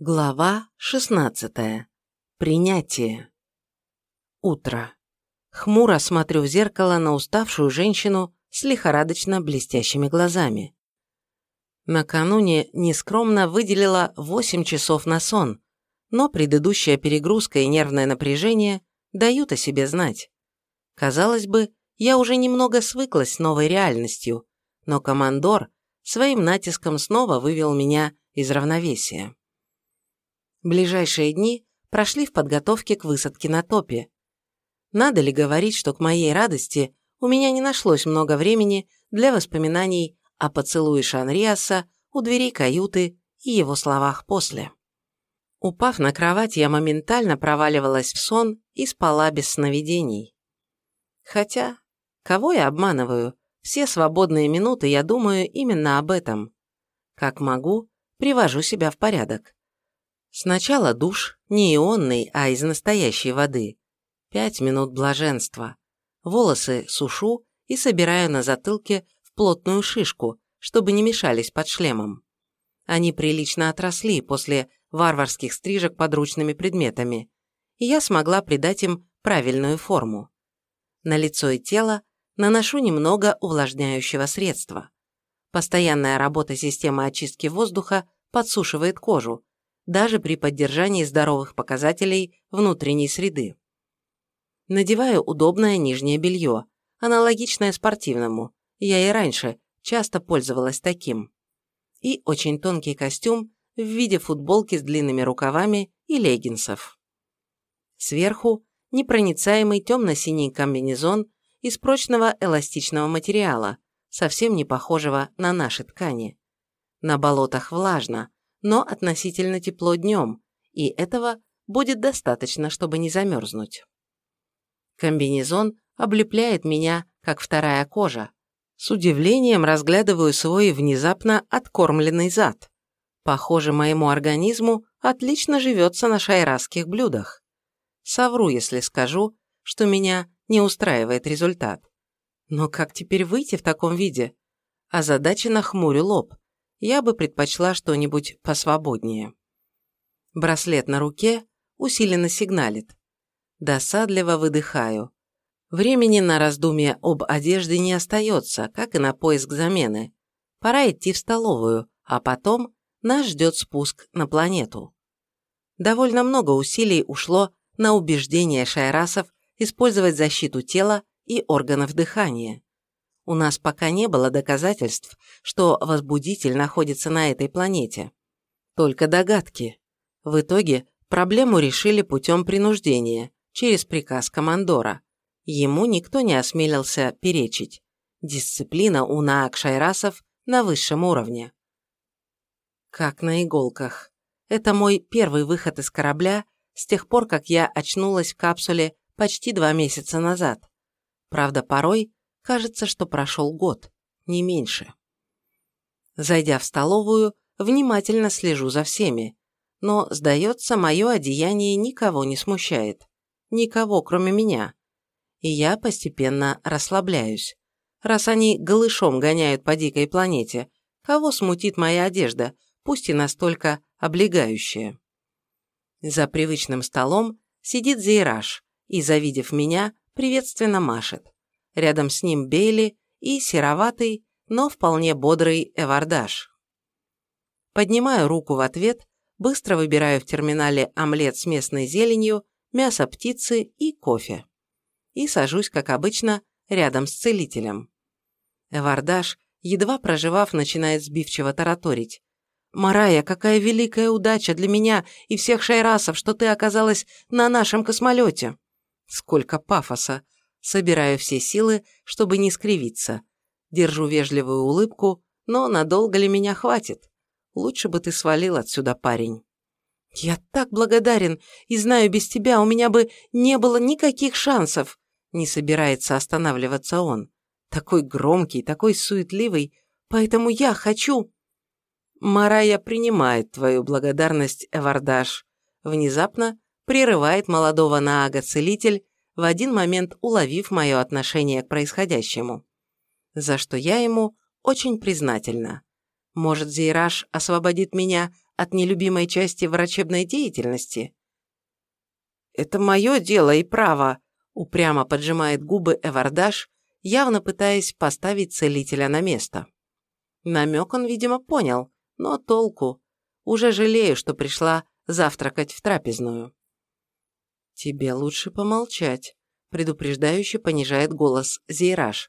Глава 16. Принятие. Утро. Хмуро смотрю в зеркало на уставшую женщину с лихорадочно блестящими глазами. Накануне нескромно выделила 8 часов на сон, но предыдущая перегрузка и нервное напряжение дают о себе знать. Казалось бы, я уже немного свыклась с новой реальностью, но командор своим натиском снова вывел меня из равновесия. Ближайшие дни прошли в подготовке к высадке на топе. Надо ли говорить, что к моей радости у меня не нашлось много времени для воспоминаний о поцелуе Шанриаса у дверей каюты и его словах после. Упав на кровать, я моментально проваливалась в сон и спала без сновидений. Хотя, кого я обманываю, все свободные минуты я думаю именно об этом. Как могу, привожу себя в порядок. Сначала душ, не ионный, а из настоящей воды. Пять минут блаженства. Волосы сушу и собираю на затылке в плотную шишку, чтобы не мешались под шлемом. Они прилично отросли после варварских стрижек подручными предметами, и я смогла придать им правильную форму. На лицо и тело наношу немного увлажняющего средства. Постоянная работа системы очистки воздуха подсушивает кожу, даже при поддержании здоровых показателей внутренней среды. Надеваю удобное нижнее белье, аналогичное спортивному, я и раньше часто пользовалась таким. И очень тонкий костюм в виде футболки с длинными рукавами и леггинсов. Сверху непроницаемый темно-синий комбинезон из прочного эластичного материала, совсем не похожего на наши ткани. На болотах влажно, но относительно тепло днем, и этого будет достаточно, чтобы не замерзнуть. Комбинезон облепляет меня, как вторая кожа. С удивлением разглядываю свой внезапно откормленный зад. Похоже, моему организму отлично живется на шайрасских блюдах. Совру, если скажу, что меня не устраивает результат. Но как теперь выйти в таком виде? Озадаченно хмурю лоб я бы предпочла что-нибудь посвободнее. Браслет на руке усиленно сигналит. Досадливо выдыхаю. Времени на раздумье об одежде не остается, как и на поиск замены. Пора идти в столовую, а потом нас ждет спуск на планету. Довольно много усилий ушло на убеждение шайрасов использовать защиту тела и органов дыхания. У нас пока не было доказательств, что возбудитель находится на этой планете. Только догадки. В итоге проблему решили путем принуждения, через приказ командора. Ему никто не осмелился перечить. Дисциплина у Наак-Шайрасов на высшем уровне. Как на иголках. Это мой первый выход из корабля с тех пор, как я очнулась в капсуле почти два месяца назад. Правда, порой Кажется, что прошел год, не меньше. Зайдя в столовую, внимательно слежу за всеми, но, сдается, мое одеяние никого не смущает. Никого, кроме меня. И я постепенно расслабляюсь. Раз они голышом гоняют по дикой планете, кого смутит моя одежда, пусть и настолько облегающая? За привычным столом сидит Зейраж и, завидев меня, приветственно машет. Рядом с ним Бейли и сероватый, но вполне бодрый Эвардаш. Поднимаю руку в ответ, быстро выбираю в терминале омлет с местной зеленью, мясо птицы и кофе. И сажусь, как обычно, рядом с целителем. Эвардаш, едва проживав, начинает сбивчиво тараторить. «Марая, какая великая удача для меня и всех шайрасов, что ты оказалась на нашем космолете!» Сколько пафоса! Собираю все силы, чтобы не скривиться. Держу вежливую улыбку, но надолго ли меня хватит? Лучше бы ты свалил отсюда, парень. Я так благодарен, и знаю, без тебя у меня бы не было никаких шансов. Не собирается останавливаться он. Такой громкий, такой суетливый, поэтому я хочу... Марая принимает твою благодарность, Эвардаш. Внезапно прерывает молодого Наага целитель в один момент уловив мое отношение к происходящему. За что я ему очень признательна. Может, Зейраж освободит меня от нелюбимой части врачебной деятельности? Это мое дело и право, упрямо поджимает губы Эвардаш, явно пытаясь поставить целителя на место. Намек он, видимо, понял, но толку. Уже жалею, что пришла завтракать в трапезную. «Тебе лучше помолчать», – предупреждающе понижает голос Зейраж.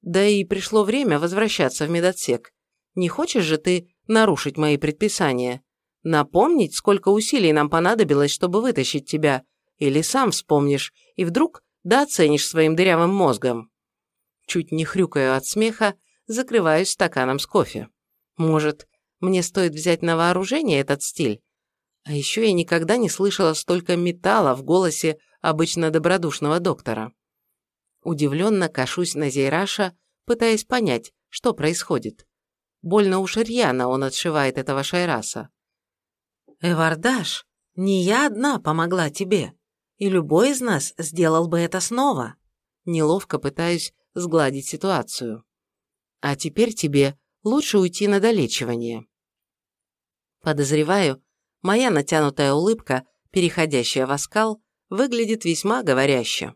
«Да и пришло время возвращаться в медотсек. Не хочешь же ты нарушить мои предписания? Напомнить, сколько усилий нам понадобилось, чтобы вытащить тебя? Или сам вспомнишь и вдруг да оценишь своим дырявым мозгом?» Чуть не хрюкаю от смеха, закрываюсь стаканом с кофе. Может, мне стоит взять на вооружение этот стиль? А еще я никогда не слышала столько металла в голосе обычно добродушного доктора. Удивленно кашусь на Зейраша, пытаясь понять, что происходит. Больно уж рьяно он отшивает этого Шайраса. «Эвардаш, не я одна помогла тебе, и любой из нас сделал бы это снова». Неловко пытаюсь сгладить ситуацию. «А теперь тебе лучше уйти на долечивание». Подозреваю, Моя натянутая улыбка, переходящая в оскал, выглядит весьма говоряще.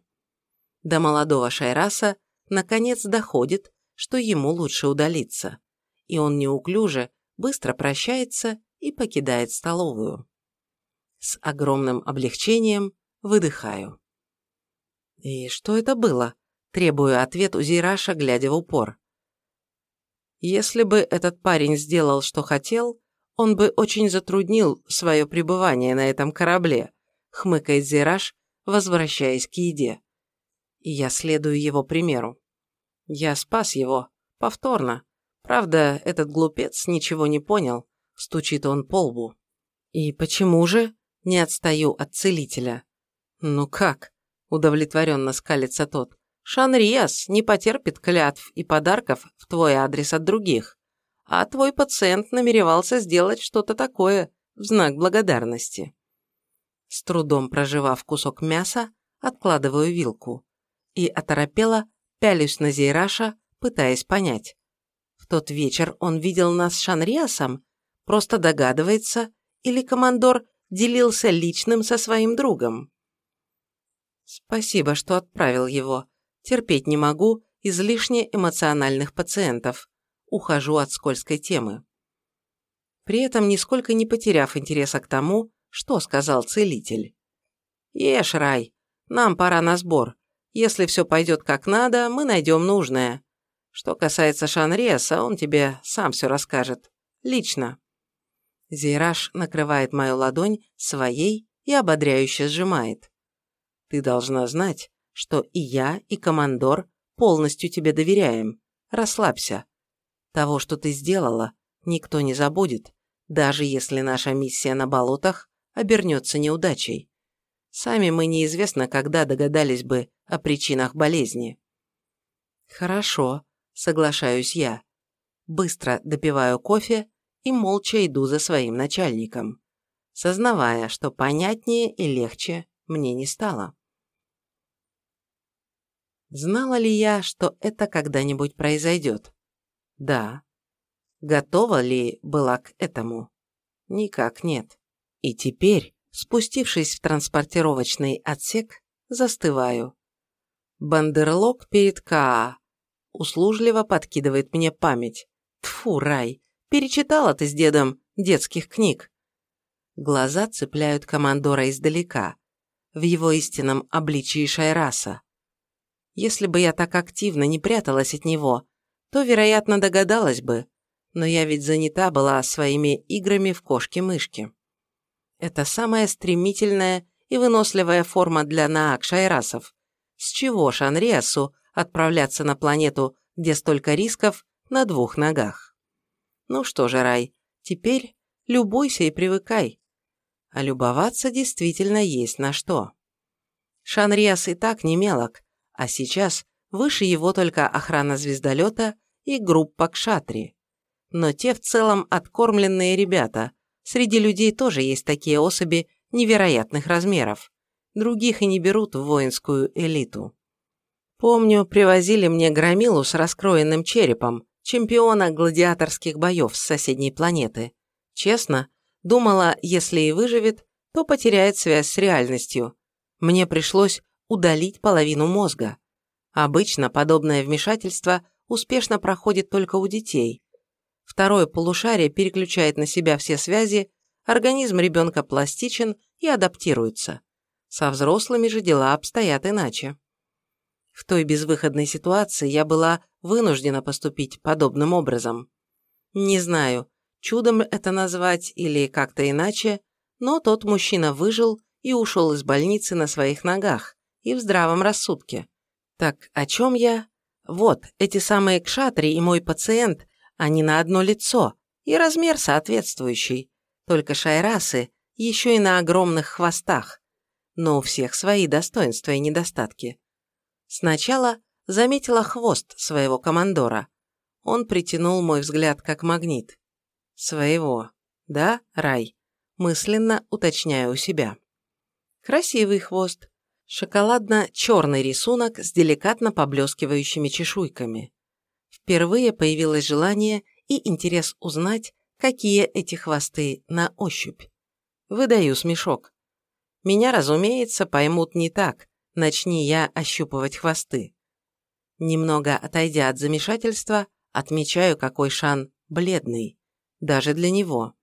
До молодого Шайраса наконец доходит, что ему лучше удалиться, и он неуклюже, быстро прощается и покидает столовую. С огромным облегчением выдыхаю. «И что это было?» – требую ответ у Зейраша, глядя в упор. Если бы этот парень сделал, что хотел, он бы очень затруднил свое пребывание на этом корабле, хмыкает Зираж, возвращаясь к еде. И я следую его примеру. Я спас его, повторно. Правда, этот глупец ничего не понял, стучит он по лбу. И почему же не отстаю от целителя? Ну как? Удовлетворенно скалится тот. Шанриас не потерпит клятв и подарков в твой адрес от других а твой пациент намеревался сделать что-то такое в знак благодарности. С трудом проживав кусок мяса, откладываю вилку и оторопела, пялюсь на Зейраша, пытаясь понять. В тот вечер он видел нас с Шанриасом, просто догадывается, или командор делился личным со своим другом. Спасибо, что отправил его. Терпеть не могу излишне эмоциональных пациентов ухожу от скользкой темы. При этом нисколько не потеряв интереса к тому, что сказал целитель. «Ешь, Рай, нам пора на сбор. Если все пойдет как надо, мы найдем нужное. Что касается Шанреса, он тебе сам все расскажет. Лично». Зейраж накрывает мою ладонь своей и ободряюще сжимает. «Ты должна знать, что и я, и командор полностью тебе доверяем. Расслабься. Того, что ты сделала, никто не забудет, даже если наша миссия на болотах обернется неудачей. Сами мы неизвестно, когда догадались бы о причинах болезни. Хорошо, соглашаюсь я. Быстро допиваю кофе и молча иду за своим начальником, сознавая, что понятнее и легче мне не стало. Знала ли я, что это когда-нибудь произойдет? Да. Готова ли была к этому? Никак нет. И теперь, спустившись в транспортировочный отсек, застываю. Бандерлог перед КАА. Услужливо подкидывает мне память. Тфу, рай, перечитала ты с дедом детских книг. Глаза цепляют командора издалека, в его истинном обличии Шайраса. Если бы я так активно не пряталась от него, то, вероятно, догадалась бы, но я ведь занята была своими играми в кошки-мышки. Это самая стремительная и выносливая форма для Наак Шайрасов. С чего Шанриасу отправляться на планету, где столько рисков, на двух ногах? Ну что же, Рай, теперь любуйся и привыкай. А любоваться действительно есть на что. Шанриас и так не мелок, а сейчас выше его только охрана звездолета и группа Кшатри. Но те в целом откормленные ребята. Среди людей тоже есть такие особи невероятных размеров. Других и не берут в воинскую элиту. Помню, привозили мне громилу с раскроенным черепом, чемпиона гладиаторских боев с соседней планеты. Честно, Думала, если и выживет, то потеряет связь с реальностью. Мне пришлось удалить половину мозга. Обычно подобное вмешательство успешно проходит только у детей. Второе полушарие переключает на себя все связи, организм ребенка пластичен и адаптируется. Со взрослыми же дела обстоят иначе. В той безвыходной ситуации я была вынуждена поступить подобным образом. Не знаю, чудом это назвать или как-то иначе, но тот мужчина выжил и ушел из больницы на своих ногах и в здравом рассудке. Так, о чем я? Вот, эти самые кшатри и мой пациент, они на одно лицо, и размер соответствующий. Только шайрасы еще и на огромных хвостах. Но у всех свои достоинства и недостатки. Сначала заметила хвост своего командора. Он притянул мой взгляд как магнит. Своего. Да, Рай? Мысленно уточняю у себя. Красивый хвост. Шоколадно-черный рисунок с деликатно поблескивающими чешуйками. Впервые появилось желание и интерес узнать, какие эти хвосты на ощупь. Выдаю смешок. Меня, разумеется, поймут не так, начни я ощупывать хвосты. Немного отойдя от замешательства, отмечаю, какой Шан бледный, даже для него.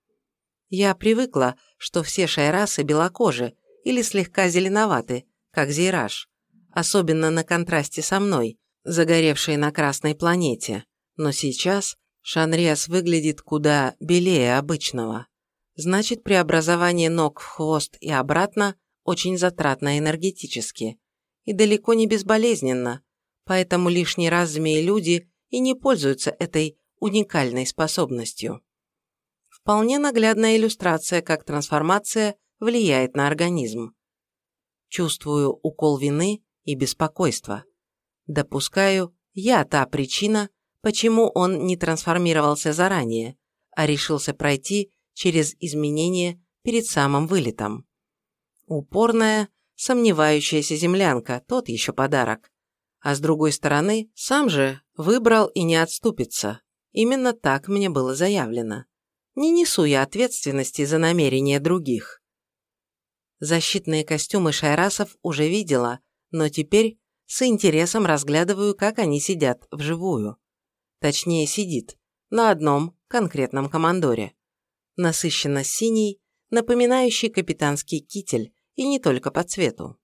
Я привыкла, что все шайрасы белокожи или слегка зеленоваты, как Зейраж, особенно на контрасте со мной, загоревшей на красной планете, но сейчас Шанриас выглядит куда белее обычного. Значит, преобразование ног в хвост и обратно очень затратно энергетически и далеко не безболезненно, поэтому лишний раз змеи-люди и не пользуются этой уникальной способностью. Вполне наглядная иллюстрация, как трансформация влияет на организм. Чувствую укол вины и беспокойства. Допускаю, я та причина, почему он не трансформировался заранее, а решился пройти через изменения перед самым вылетом. Упорная, сомневающаяся землянка – тот еще подарок. А с другой стороны, сам же выбрал и не отступится. Именно так мне было заявлено. Не несу я ответственности за намерения других. Защитные костюмы шайрасов уже видела, но теперь с интересом разглядываю, как они сидят вживую. Точнее, сидит на одном конкретном командоре. Насыщенно синий, напоминающий капитанский китель, и не только по цвету.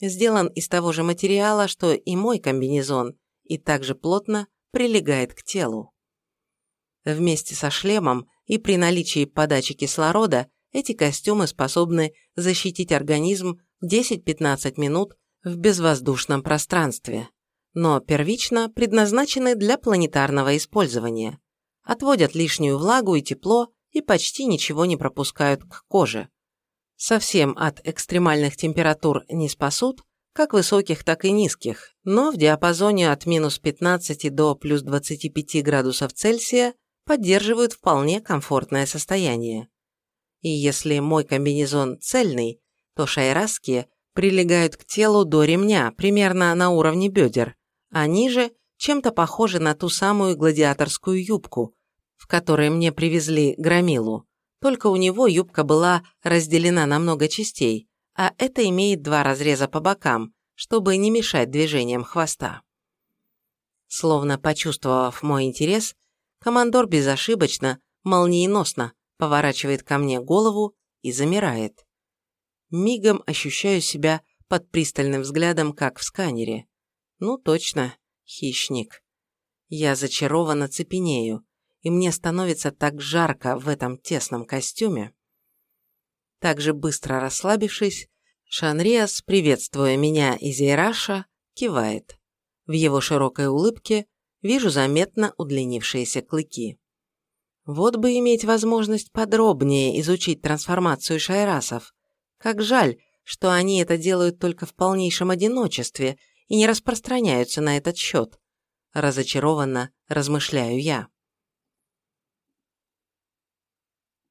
Сделан из того же материала, что и мой комбинезон, и также плотно прилегает к телу. Вместе со шлемом и при наличии подачи кислорода эти костюмы способны защитить организм 10-15 минут в безвоздушном пространстве, но первично предназначены для планетарного использования. Отводят лишнюю влагу и тепло и почти ничего не пропускают к коже. Совсем от экстремальных температур не спасут, как высоких, так и низких, но в диапазоне от минус 15 до плюс 25 градусов Цельсия поддерживают вполне комфортное состояние. И если мой комбинезон цельный, то шайраские прилегают к телу до ремня, примерно на уровне бедер, а ниже чем-то похожи на ту самую гладиаторскую юбку, в которой мне привезли громилу. Только у него юбка была разделена на много частей, а это имеет два разреза по бокам, чтобы не мешать движениям хвоста. Словно почувствовав мой интерес, командор безошибочно, молниеносно поворачивает ко мне голову и замирает. Мигом ощущаю себя под пристальным взглядом, как в сканере. Ну точно, хищник. Я зачарованно цепенею, и мне становится так жарко в этом тесном костюме. Так же быстро расслабившись, Шанриас, приветствуя меня из Ираша, кивает. В его широкой улыбке вижу заметно удлинившиеся клыки. Вот бы иметь возможность подробнее изучить трансформацию шайрасов. Как жаль, что они это делают только в полнейшем одиночестве и не распространяются на этот счет. Разочарованно размышляю я.